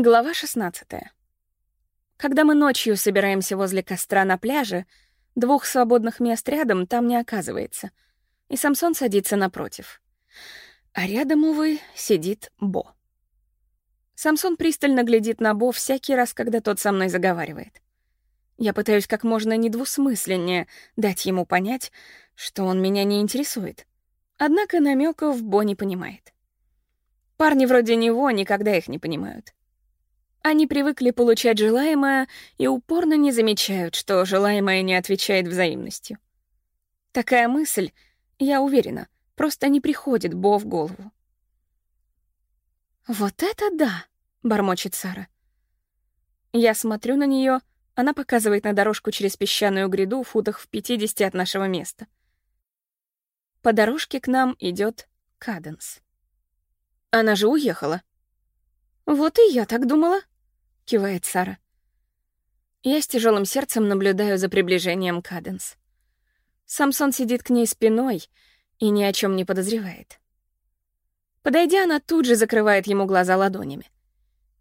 Глава 16. Когда мы ночью собираемся возле костра на пляже, двух свободных мест рядом там не оказывается, и Самсон садится напротив. А рядом, увы, сидит Бо. Самсон пристально глядит на Бо всякий раз, когда тот со мной заговаривает. Я пытаюсь как можно недвусмысленнее дать ему понять, что он меня не интересует. Однако намеков Бо не понимает. Парни вроде него никогда их не понимают. Они привыкли получать желаемое и упорно не замечают, что желаемое не отвечает взаимностью. Такая мысль, я уверена, просто не приходит Бо в голову. «Вот это да!» — бормочет Сара. Я смотрю на нее, она показывает на дорожку через песчаную гряду в футах в 50 от нашего места. По дорожке к нам идет Каденс. Она же уехала. «Вот и я так думала», — кивает Сара. Я с тяжелым сердцем наблюдаю за приближением Каденс. Самсон сидит к ней спиной и ни о чем не подозревает. Подойдя, она тут же закрывает ему глаза ладонями.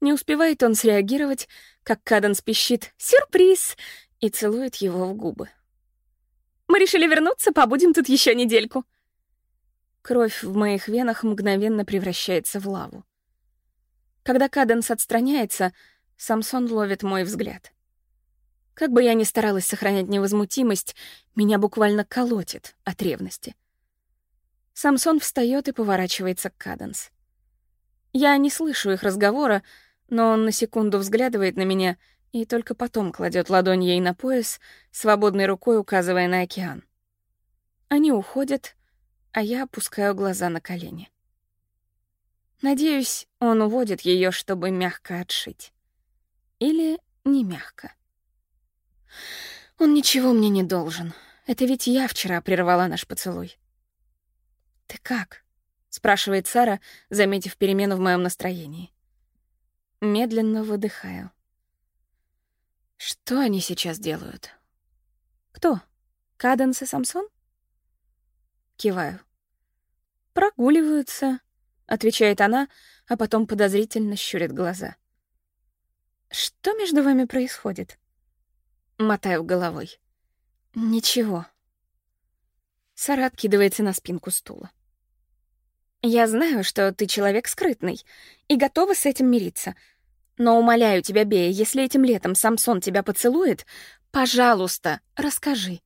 Не успевает он среагировать, как Каденс пищит «Сюрприз!» и целует его в губы. «Мы решили вернуться, побудем тут еще недельку». Кровь в моих венах мгновенно превращается в лаву. Когда Каденс отстраняется, Самсон ловит мой взгляд. Как бы я ни старалась сохранять невозмутимость, меня буквально колотит от ревности. Самсон встает и поворачивается к Каденс. Я не слышу их разговора, но он на секунду взглядывает на меня и только потом кладет ладонь ей на пояс, свободной рукой указывая на океан. Они уходят, а я опускаю глаза на колени. Надеюсь, он уводит ее, чтобы мягко отшить. Или не мягко. Он ничего мне не должен. Это ведь я вчера прервала наш поцелуй. «Ты как?» — спрашивает Сара, заметив перемену в моем настроении. Медленно выдыхаю. Что они сейчас делают? Кто? Каденс и Самсон? Киваю. Прогуливаются, — отвечает она, а потом подозрительно щурит глаза. «Что между вами происходит?» Мотаю головой. «Ничего». Сара откидывается на спинку стула. «Я знаю, что ты человек скрытный и готова с этим мириться. Но умоляю тебя, Бея, если этим летом Самсон тебя поцелует, пожалуйста, расскажи.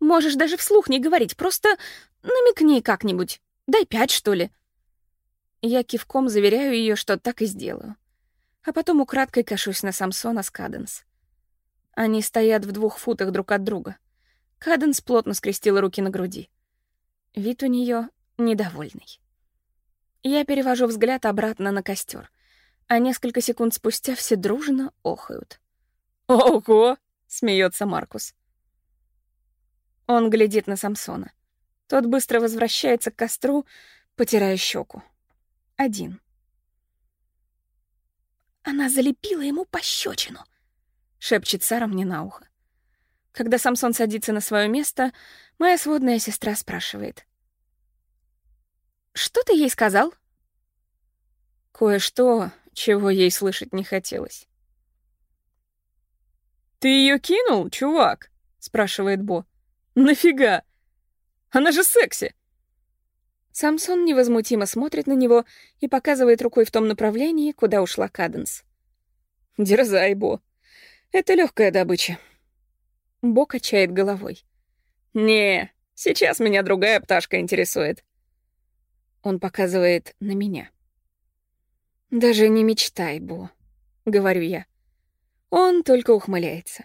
Можешь даже вслух не говорить, просто намекни как-нибудь. Дай пять, что ли». Я кивком заверяю ее, что так и сделаю. А потом украдкой кашусь на Самсона с Каденс. Они стоят в двух футах друг от друга. Каденс плотно скрестила руки на груди. Вид у нее недовольный. Я перевожу взгляд обратно на костер, а несколько секунд спустя все дружно охают. «Ого!» — смеется Маркус. Он глядит на Самсона. Тот быстро возвращается к костру, потирая щеку один. «Она залепила ему пощечину», — шепчет Сара мне на ухо. Когда Самсон садится на свое место, моя сводная сестра спрашивает. «Что ты ей сказал?» Кое-что, чего ей слышать не хотелось. «Ты ее кинул, чувак?» — спрашивает Бо. «Нафига? Она же секси!» Самсон невозмутимо смотрит на него и показывает рукой в том направлении, куда ушла Каденс. «Дерзай, Бо. Это легкая добыча». Бо качает головой. «Не, сейчас меня другая пташка интересует». Он показывает на меня. «Даже не мечтай, Бо», — говорю я. Он только ухмыляется.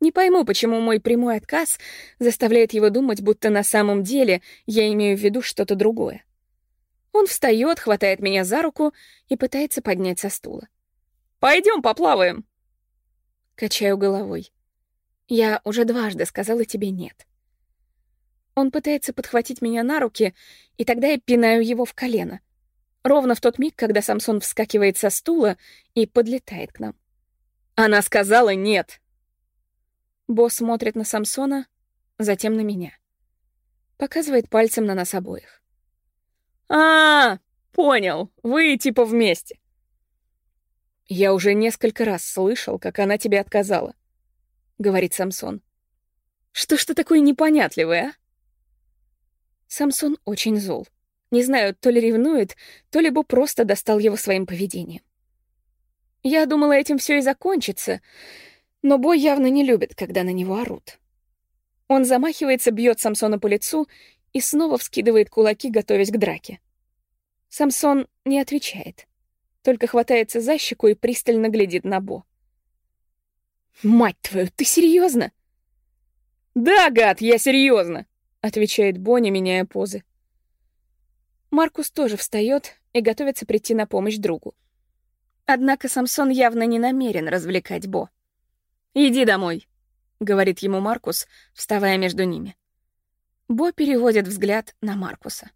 Не пойму, почему мой прямой отказ заставляет его думать, будто на самом деле я имею в виду что-то другое. Он встает, хватает меня за руку и пытается поднять со стула. Пойдем поплаваем. Качаю головой. Я уже дважды сказала тебе нет. Он пытается подхватить меня на руки, и тогда я пинаю его в колено. Ровно в тот миг, когда Самсон вскакивает со стула и подлетает к нам. Она сказала нет. Босс смотрит на Самсона, затем на меня. Показывает пальцем на нас обоих. «А, понял, вы типа вместе». «Я уже несколько раз слышал, как она тебе отказала», — говорит Самсон. «Что ж ты такой непонятливый, а?» Самсон очень зол. Не знаю, то ли ревнует, то ли Бо просто достал его своим поведением. Я думала, этим все и закончится, но Бо явно не любит, когда на него орут. Он замахивается, бьет Самсона по лицу и снова вскидывает кулаки, готовясь к драке. Самсон не отвечает только хватается за щеку и пристально глядит на Бо. «Мать твою, ты серьезно? «Да, гад, я серьезно, отвечает Бо, не меняя позы. Маркус тоже встает и готовится прийти на помощь другу. Однако Самсон явно не намерен развлекать Бо. «Иди домой», — говорит ему Маркус, вставая между ними. Бо переводит взгляд на Маркуса.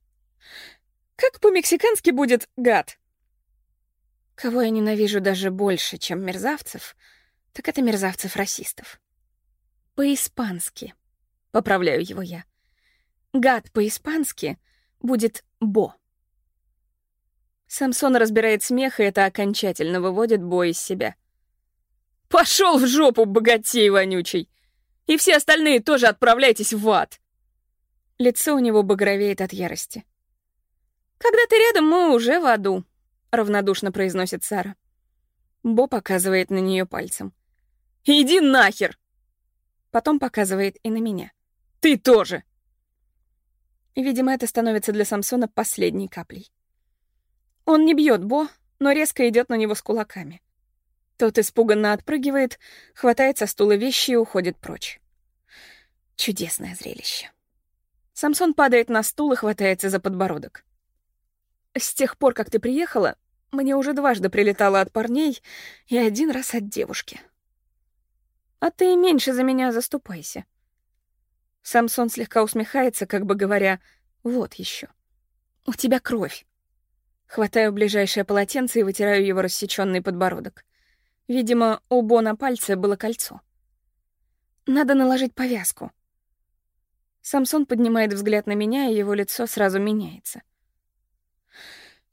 «Как по-мексикански будет «гад»?» Кого я ненавижу даже больше, чем мерзавцев, так это мерзавцев-расистов. По-испански. Поправляю его я. Гад по-испански будет «бо». Самсон разбирает смех, и это окончательно выводит Бо из себя. «Пошел в жопу, богатей вонючий! И все остальные тоже отправляйтесь в ад!» Лицо у него багровеет от ярости. «Когда ты рядом, мы уже в аду», равнодушно произносит Сара. Бо показывает на нее пальцем. «Иди нахер!» Потом показывает и на меня. «Ты тоже!» Видимо, это становится для Самсона последней каплей. Он не бьет Бо, но резко идет на него с кулаками. Тот испуганно отпрыгивает, хватает со стула вещи и уходит прочь. Чудесное зрелище. Самсон падает на стул и хватается за подбородок. «С тех пор, как ты приехала, мне уже дважды прилетало от парней и один раз от девушки. А ты меньше за меня заступайся. Самсон слегка усмехается, как бы говоря, вот еще. У тебя кровь. Хватаю ближайшее полотенце и вытираю его рассеченный подбородок. Видимо, у Бо на пальце было кольцо. Надо наложить повязку. Самсон поднимает взгляд на меня, и его лицо сразу меняется —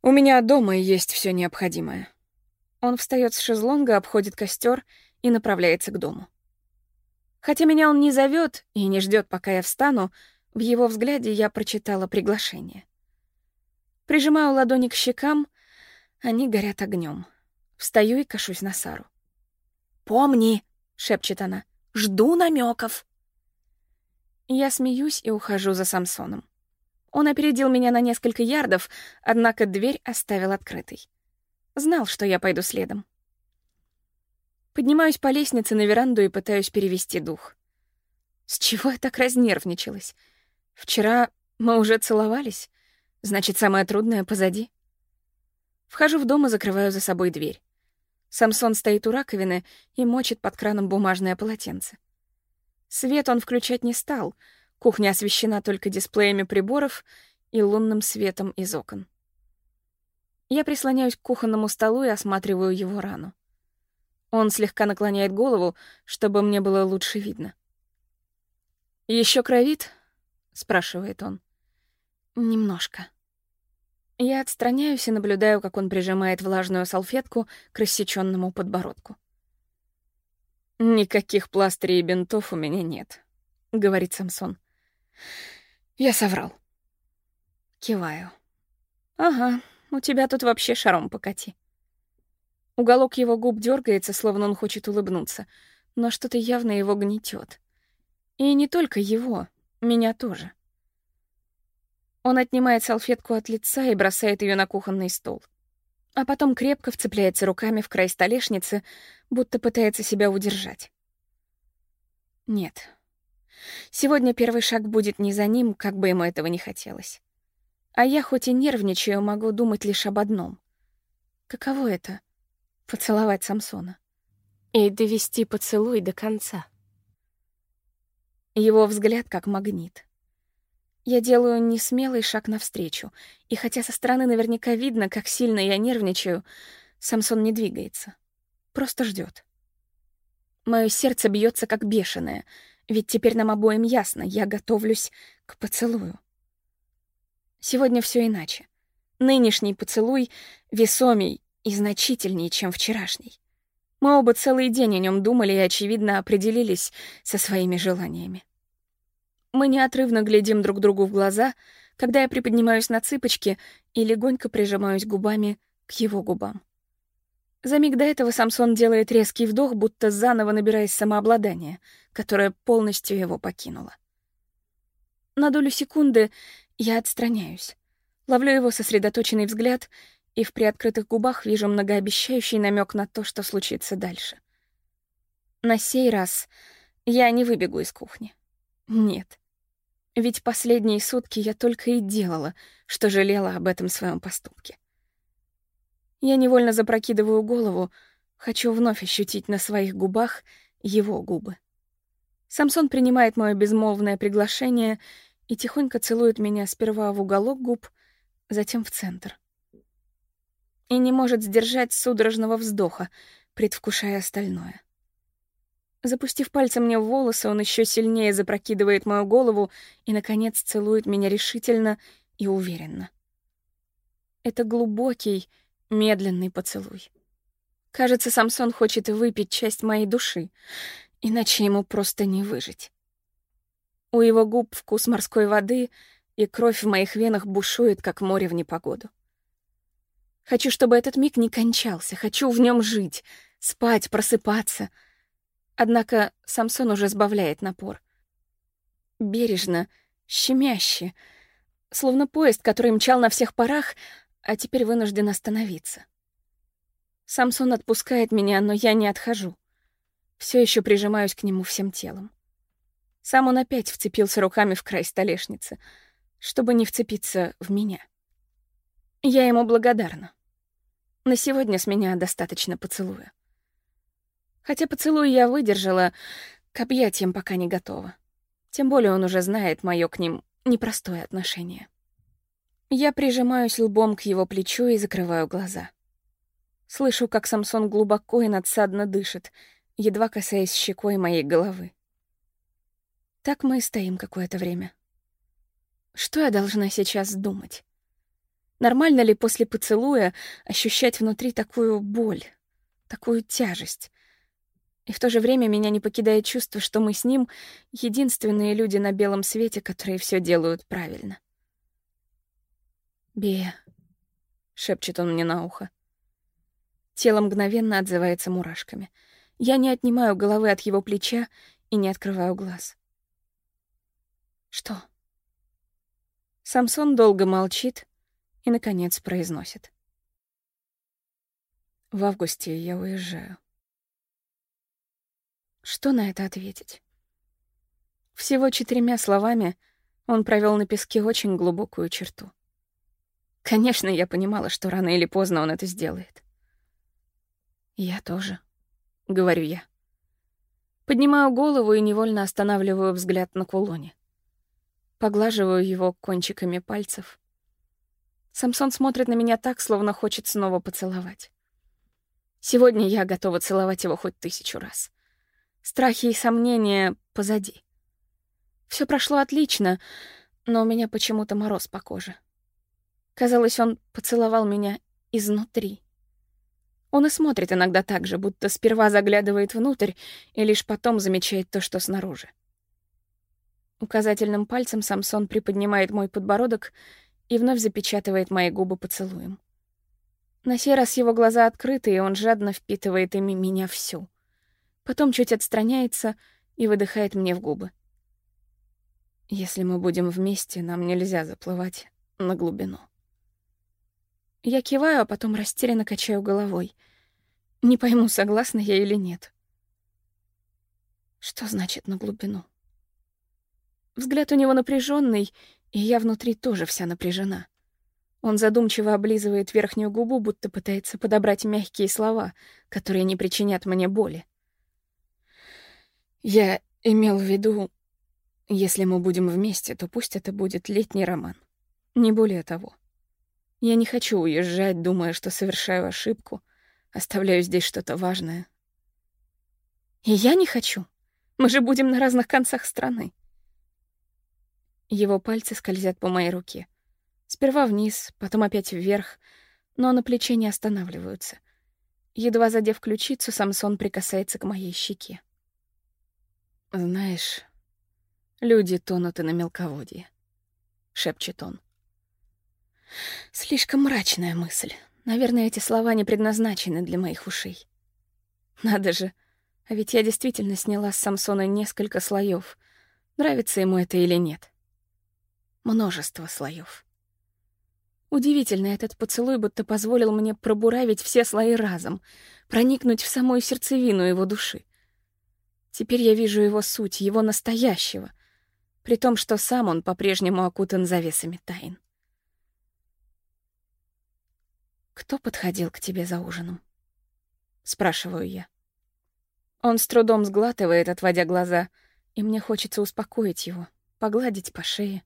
у меня дома есть все необходимое. Он встает с шезлонга, обходит костер и направляется к дому. Хотя меня он не зовет и не ждет, пока я встану, в его взгляде я прочитала приглашение. Прижимаю ладони к щекам, они горят огнем. Встаю и кашусь на Сару. «Помни», — шепчет она, — «жду намеков. Я смеюсь и ухожу за Самсоном. Он опередил меня на несколько ярдов, однако дверь оставил открытой. Знал, что я пойду следом. Поднимаюсь по лестнице на веранду и пытаюсь перевести дух. С чего я так разнервничалась? Вчера мы уже целовались, значит, самое трудное позади. Вхожу в дом и закрываю за собой дверь. Самсон стоит у раковины и мочит под краном бумажное полотенце. Свет он включать не стал — Кухня освещена только дисплеями приборов и лунным светом из окон. Я прислоняюсь к кухонному столу и осматриваю его рану. Он слегка наклоняет голову, чтобы мне было лучше видно. Еще кровит?» — спрашивает он. «Немножко». Я отстраняюсь и наблюдаю, как он прижимает влажную салфетку к рассеченному подбородку. «Никаких пластырей и бинтов у меня нет», — говорит Самсон. Я соврал. Киваю. Ага, у тебя тут вообще шаром покати. Уголок его губ дергается, словно он хочет улыбнуться, но что-то явно его гнетет. И не только его, меня тоже. Он отнимает салфетку от лица и бросает ее на кухонный стол. А потом крепко вцепляется руками в край столешницы, будто пытается себя удержать. Нет, Сегодня первый шаг будет не за ним, как бы ему этого не хотелось. А я, хоть и нервничаю, могу думать лишь об одном. Каково это — поцеловать Самсона? И довести поцелуй до конца. Его взгляд как магнит. Я делаю несмелый шаг навстречу, и хотя со стороны наверняка видно, как сильно я нервничаю, Самсон не двигается. Просто ждет. Мое сердце бьется как бешеное — ведь теперь нам обоим ясно, я готовлюсь к поцелую. Сегодня все иначе. Нынешний поцелуй весомей и значительнее, чем вчерашний. Мы оба целый день о нем думали и, очевидно, определились со своими желаниями. Мы неотрывно глядим друг другу в глаза, когда я приподнимаюсь на цыпочки и легонько прижимаюсь губами к его губам. За миг до этого Самсон делает резкий вдох, будто заново набираясь самообладания, которое полностью его покинуло. На долю секунды я отстраняюсь, ловлю его сосредоточенный взгляд и в приоткрытых губах вижу многообещающий намек на то, что случится дальше. На сей раз я не выбегу из кухни. Нет. Ведь последние сутки я только и делала, что жалела об этом своем поступке. Я невольно запрокидываю голову, хочу вновь ощутить на своих губах его губы. Самсон принимает мое безмолвное приглашение и тихонько целует меня сперва в уголок губ, затем в центр. И не может сдержать судорожного вздоха, предвкушая остальное. Запустив пальцем мне в волосы, он еще сильнее запрокидывает мою голову и, наконец, целует меня решительно и уверенно. Это глубокий, Медленный поцелуй. Кажется, Самсон хочет выпить часть моей души, иначе ему просто не выжить. У его губ вкус морской воды, и кровь в моих венах бушует, как море в непогоду. Хочу, чтобы этот миг не кончался, хочу в нем жить, спать, просыпаться. Однако Самсон уже сбавляет напор. Бережно, щемяще, словно поезд, который мчал на всех парах, а теперь вынужден остановиться. Самсон отпускает меня, но я не отхожу. Все еще прижимаюсь к нему всем телом. Сам он опять вцепился руками в край столешницы, чтобы не вцепиться в меня. Я ему благодарна. На сегодня с меня достаточно поцелуя. Хотя поцелуй я выдержала, к объятиям пока не готова. Тем более он уже знает мое к ним непростое отношение. Я прижимаюсь лбом к его плечу и закрываю глаза. Слышу, как Самсон глубоко и надсадно дышит, едва касаясь щекой моей головы. Так мы и стоим какое-то время. Что я должна сейчас думать? Нормально ли после поцелуя ощущать внутри такую боль, такую тяжесть? И в то же время меня не покидает чувство, что мы с ним — единственные люди на белом свете, которые все делают правильно. «Бея», — шепчет он мне на ухо. Тело мгновенно отзывается мурашками. Я не отнимаю головы от его плеча и не открываю глаз. «Что?» Самсон долго молчит и, наконец, произносит. «В августе я уезжаю». Что на это ответить? Всего четырьмя словами он провел на песке очень глубокую черту. Конечно, я понимала, что рано или поздно он это сделает. «Я тоже», — говорю я. Поднимаю голову и невольно останавливаю взгляд на кулоне. Поглаживаю его кончиками пальцев. Самсон смотрит на меня так, словно хочет снова поцеловать. Сегодня я готова целовать его хоть тысячу раз. Страхи и сомнения позади. Все прошло отлично, но у меня почему-то мороз по коже. Казалось, он поцеловал меня изнутри. Он и смотрит иногда так же, будто сперва заглядывает внутрь и лишь потом замечает то, что снаружи. Указательным пальцем Самсон приподнимает мой подбородок и вновь запечатывает мои губы поцелуем. На сей раз его глаза открыты, и он жадно впитывает ими меня всю. Потом чуть отстраняется и выдыхает мне в губы. Если мы будем вместе, нам нельзя заплывать на глубину. Я киваю, а потом растерянно качаю головой. Не пойму, согласна я или нет. Что значит на глубину? Взгляд у него напряженный, и я внутри тоже вся напряжена. Он задумчиво облизывает верхнюю губу, будто пытается подобрать мягкие слова, которые не причинят мне боли. Я имел в виду, если мы будем вместе, то пусть это будет летний роман. Не более того. Я не хочу уезжать, думая, что совершаю ошибку, оставляю здесь что-то важное. И я не хочу. Мы же будем на разных концах страны. Его пальцы скользят по моей руке. Сперва вниз, потом опять вверх, но на плече не останавливаются. Едва задев ключицу, Самсон прикасается к моей щеке. «Знаешь, люди тонут и на мелководье», — шепчет он. Слишком мрачная мысль. Наверное, эти слова не предназначены для моих ушей. Надо же, а ведь я действительно сняла с Самсона несколько слоев. Нравится ему это или нет. Множество слоев. Удивительно, этот поцелуй будто позволил мне пробуравить все слои разом, проникнуть в самую сердцевину его души. Теперь я вижу его суть, его настоящего, при том, что сам он по-прежнему окутан завесами тайн. «Кто подходил к тебе за ужином?» — спрашиваю я. Он с трудом сглатывает, отводя глаза, и мне хочется успокоить его, погладить по шее.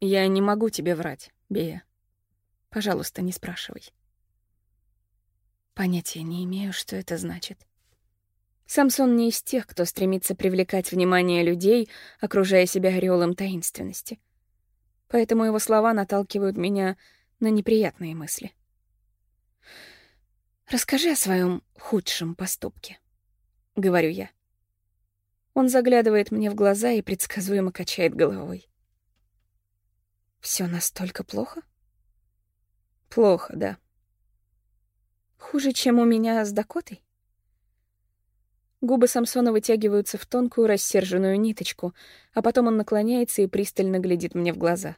«Я не могу тебе врать, Бея. Пожалуйста, не спрашивай». Понятия не имею, что это значит. Самсон не из тех, кто стремится привлекать внимание людей, окружая себя ореолом таинственности. Поэтому его слова наталкивают меня на неприятные мысли. «Расскажи о своем худшем поступке», — говорю я. Он заглядывает мне в глаза и предсказуемо качает головой. Все настолько плохо?» «Плохо, да». «Хуже, чем у меня с Дакотой?» Губы Самсона вытягиваются в тонкую рассерженную ниточку, а потом он наклоняется и пристально глядит мне в глаза.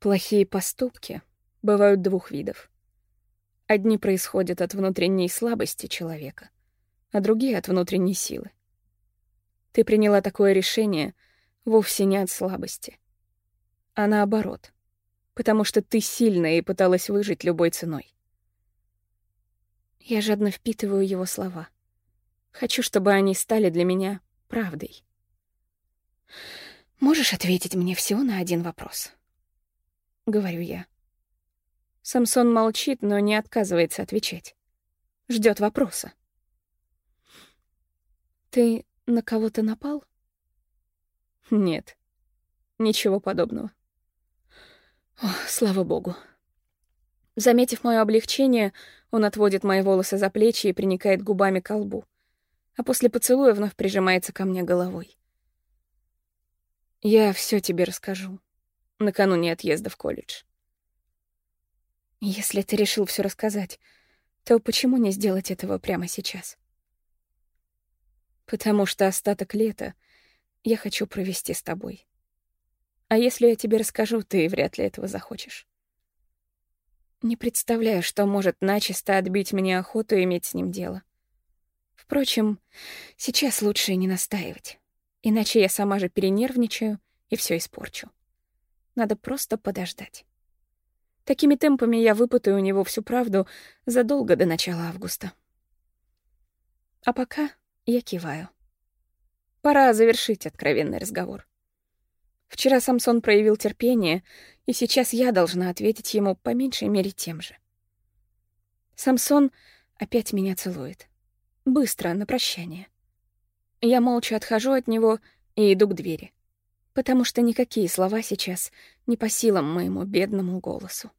Плохие поступки бывают двух видов. Одни происходят от внутренней слабости человека, а другие — от внутренней силы. Ты приняла такое решение вовсе не от слабости, а наоборот, потому что ты сильная и пыталась выжить любой ценой. Я жадно впитываю его слова. Хочу, чтобы они стали для меня правдой. Можешь ответить мне всего на один вопрос? — говорю я. Самсон молчит, но не отказывается отвечать. Ждет вопроса. «Ты на кого-то напал?» «Нет, ничего подобного». О, слава богу. Заметив мое облегчение, он отводит мои волосы за плечи и приникает губами к лбу, а после поцелуя вновь прижимается ко мне головой. «Я все тебе расскажу», накануне отъезда в колледж. Если ты решил все рассказать, то почему не сделать этого прямо сейчас? Потому что остаток лета я хочу провести с тобой. А если я тебе расскажу, ты вряд ли этого захочешь. Не представляю, что может начисто отбить мне охоту иметь с ним дело. Впрочем, сейчас лучше не настаивать, иначе я сама же перенервничаю и все испорчу. Надо просто подождать. Такими темпами я выпытаю у него всю правду задолго до начала августа. А пока я киваю. Пора завершить откровенный разговор. Вчера Самсон проявил терпение, и сейчас я должна ответить ему по меньшей мере тем же. Самсон опять меня целует. Быстро, на прощание. Я молча отхожу от него и иду к двери потому что никакие слова сейчас не по силам моему бедному голосу.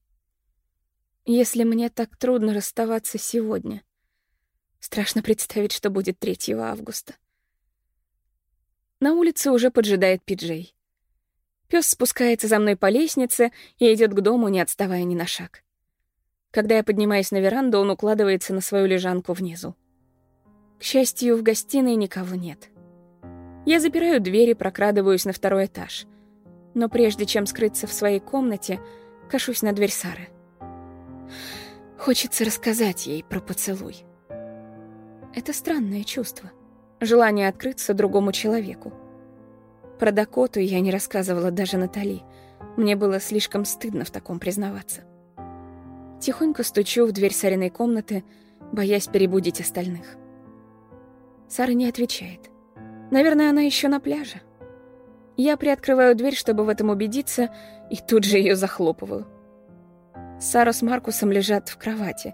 Если мне так трудно расставаться сегодня, страшно представить, что будет 3 августа. На улице уже поджидает Пиджей. Пёс спускается за мной по лестнице и идет к дому, не отставая ни на шаг. Когда я поднимаюсь на веранду, он укладывается на свою лежанку внизу. К счастью, в гостиной никого нет. Я запираю дверь и прокрадываюсь на второй этаж. Но прежде чем скрыться в своей комнате, кашусь на дверь Сары. Хочется рассказать ей про поцелуй. Это странное чувство. Желание открыться другому человеку. Про Дакоту я не рассказывала даже Натали. Мне было слишком стыдно в таком признаваться. Тихонько стучу в дверь Сариной комнаты, боясь перебудить остальных. Сара не отвечает. Наверное, она еще на пляже. Я приоткрываю дверь, чтобы в этом убедиться, и тут же ее захлопываю. Сара с Маркусом лежат в кровати.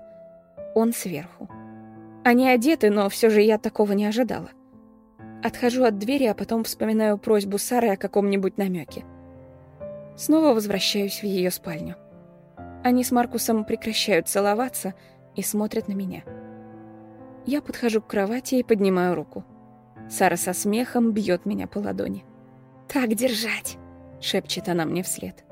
Он сверху. Они одеты, но все же я такого не ожидала. Отхожу от двери, а потом вспоминаю просьбу Сары о каком-нибудь намеке. Снова возвращаюсь в ее спальню. Они с Маркусом прекращают целоваться и смотрят на меня. Я подхожу к кровати и поднимаю руку. Сара со смехом бьет меня по ладони. «Так держать!» — шепчет она мне вслед.